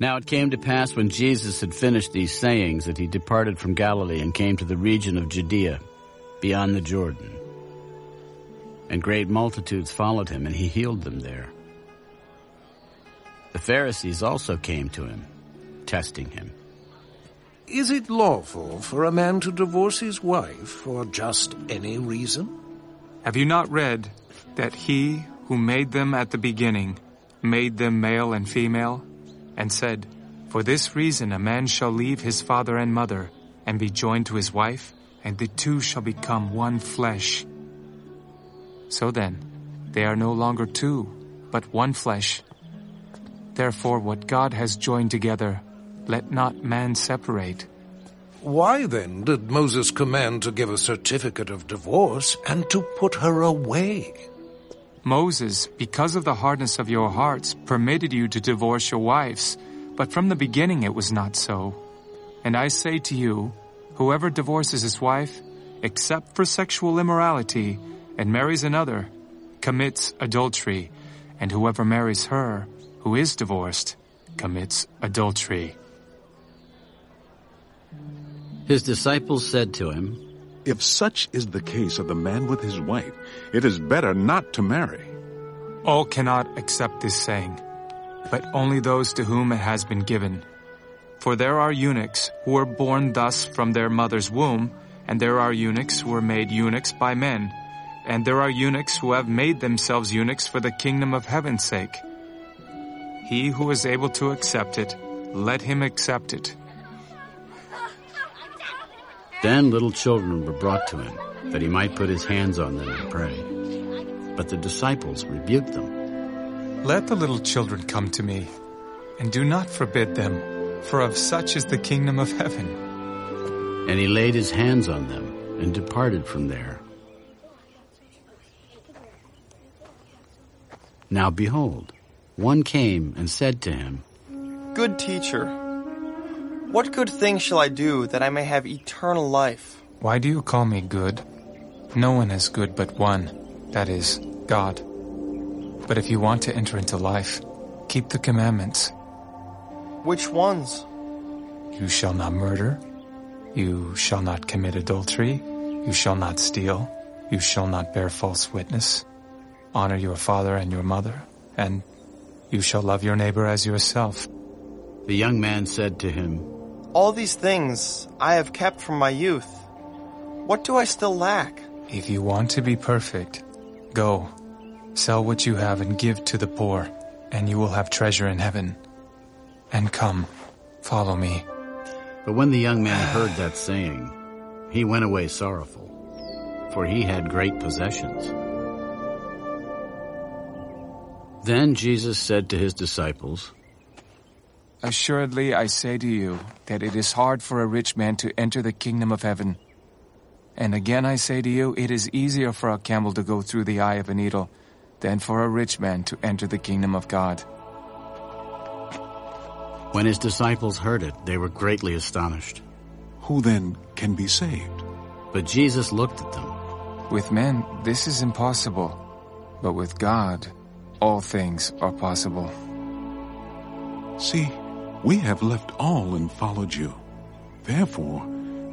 Now it came to pass when Jesus had finished these sayings that he departed from Galilee and came to the region of Judea, beyond the Jordan. And great multitudes followed him, and he healed them there. The Pharisees also came to him, testing him. Is it lawful for a man to divorce his wife for just any reason? Have you not read that he who made them at the beginning made them male and female, and said, For this reason a man shall leave his father and mother, and be joined to his wife, and the two shall become one flesh. So then, they are no longer two, but one flesh. Therefore what God has joined together, let not man separate. Why then did Moses command to give a certificate of divorce and to put her away? Moses, because of the hardness of your hearts, permitted you to divorce your wives, but from the beginning it was not so. And I say to you, whoever divorces his wife, except for sexual immorality, and marries another, commits adultery, and whoever marries her, who is divorced, commits adultery. His disciples said to him, If such is the case of the man with his wife, it is better not to marry. All cannot accept this saying, but only those to whom it has been given. For there are eunuchs who were born thus from their mother's womb, and there are eunuchs who are made eunuchs by men, and there are eunuchs who have made themselves eunuchs for the kingdom of heaven's sake. He who is able to accept it, let him accept it. Then little children were brought to him, that he might put his hands on them and pray. But the disciples rebuked them. Let the little children come to me, and do not forbid them, for of such is the kingdom of heaven. And he laid his hands on them and departed from there. Now behold, one came and said to him, Good teacher, what good thing shall I do that I may have eternal life? Why do you call me good? No one is good but one, that is, God. But if you want to enter into life, keep the commandments. Which ones? You shall not murder. You shall not commit adultery. You shall not steal. You shall not bear false witness. Honor your father and your mother. And you shall love your neighbor as yourself. The young man said to him, All these things I have kept from my youth. What do I still lack? If you want to be perfect, go, sell what you have and give to the poor, and you will have treasure in heaven. And come, follow me. But when the young man heard that saying, he went away sorrowful, for he had great possessions. Then Jesus said to his disciples, Assuredly I say to you that it is hard for a rich man to enter the kingdom of heaven. And again I say to you, it is easier for a camel to go through the eye of a needle than for a rich man to enter the kingdom of God. When his disciples heard it, they were greatly astonished. Who then can be saved? But Jesus looked at them. With men, this is impossible, but with God, all things are possible. See, we have left all and followed you. Therefore,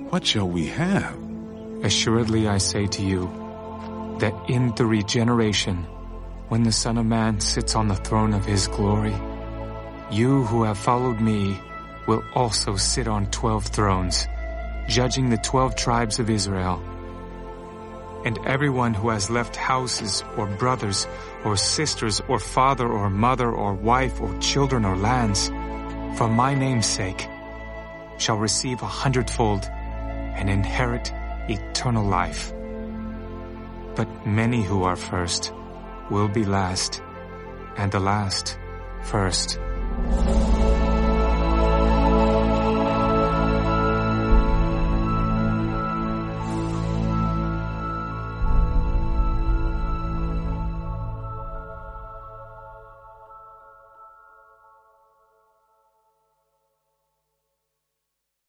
what shall we have? Assuredly I say to you, that in the regeneration, when the Son of Man sits on the throne of his glory, you who have followed me will also sit on twelve thrones, judging the twelve tribes of Israel. And everyone who has left houses or brothers or sisters or father or mother or wife or children or lands, for my name's sake, shall receive a hundredfold and inherit eternal life. But many who are first will be last, and the last first.